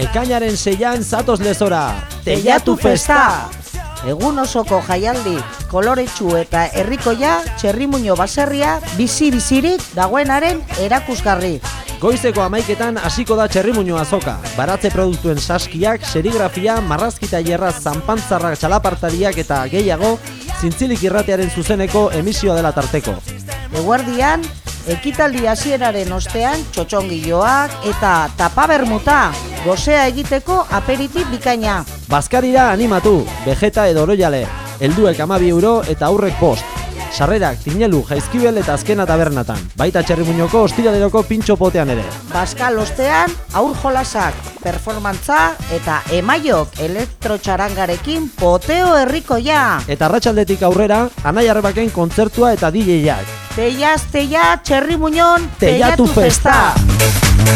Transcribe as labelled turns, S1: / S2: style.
S1: Ekainaren seian zatoz lezora Teiatu festa!
S2: Egun osoko jaialdi, koloretsu eta herrikoia, txerrimuño baserria, bizi-bizirik dagoenaren erakusgarri.
S1: Goizeko amaiketan hasiko da txerrimuño azoka. Baratze produktuen saskiak, serigrafia, marrazkita jerra zanpantzarrak txalapartariak eta gehiago, zintzilik irratearen zuzeneko emisioa dela tarteko.
S2: Eguerdian, ekitaldi hasieraren ostean txotxongiloak eta tapabermuta, gozea egiteko aperiti bikaina.
S1: Bazkarira animatu, vegeta edo oroiale, helduek amabi euro eta aurrek bost. Sarrerak, tinelu, jaizkibel eta azkena tabernatan. Baita txerrimuñoko ostiraleroko pintxo potean ere.
S2: Baskal ostean, aur jolasak, performantza eta emaiok elektrotxarangarekin poteo herrikoia.
S1: Eta arratsaldetik aurrera, anai arrebaken kontzertua eta DJak.
S2: Teiaz, teia, txerri muñon,
S1: Teiatu festa!
S2: festa.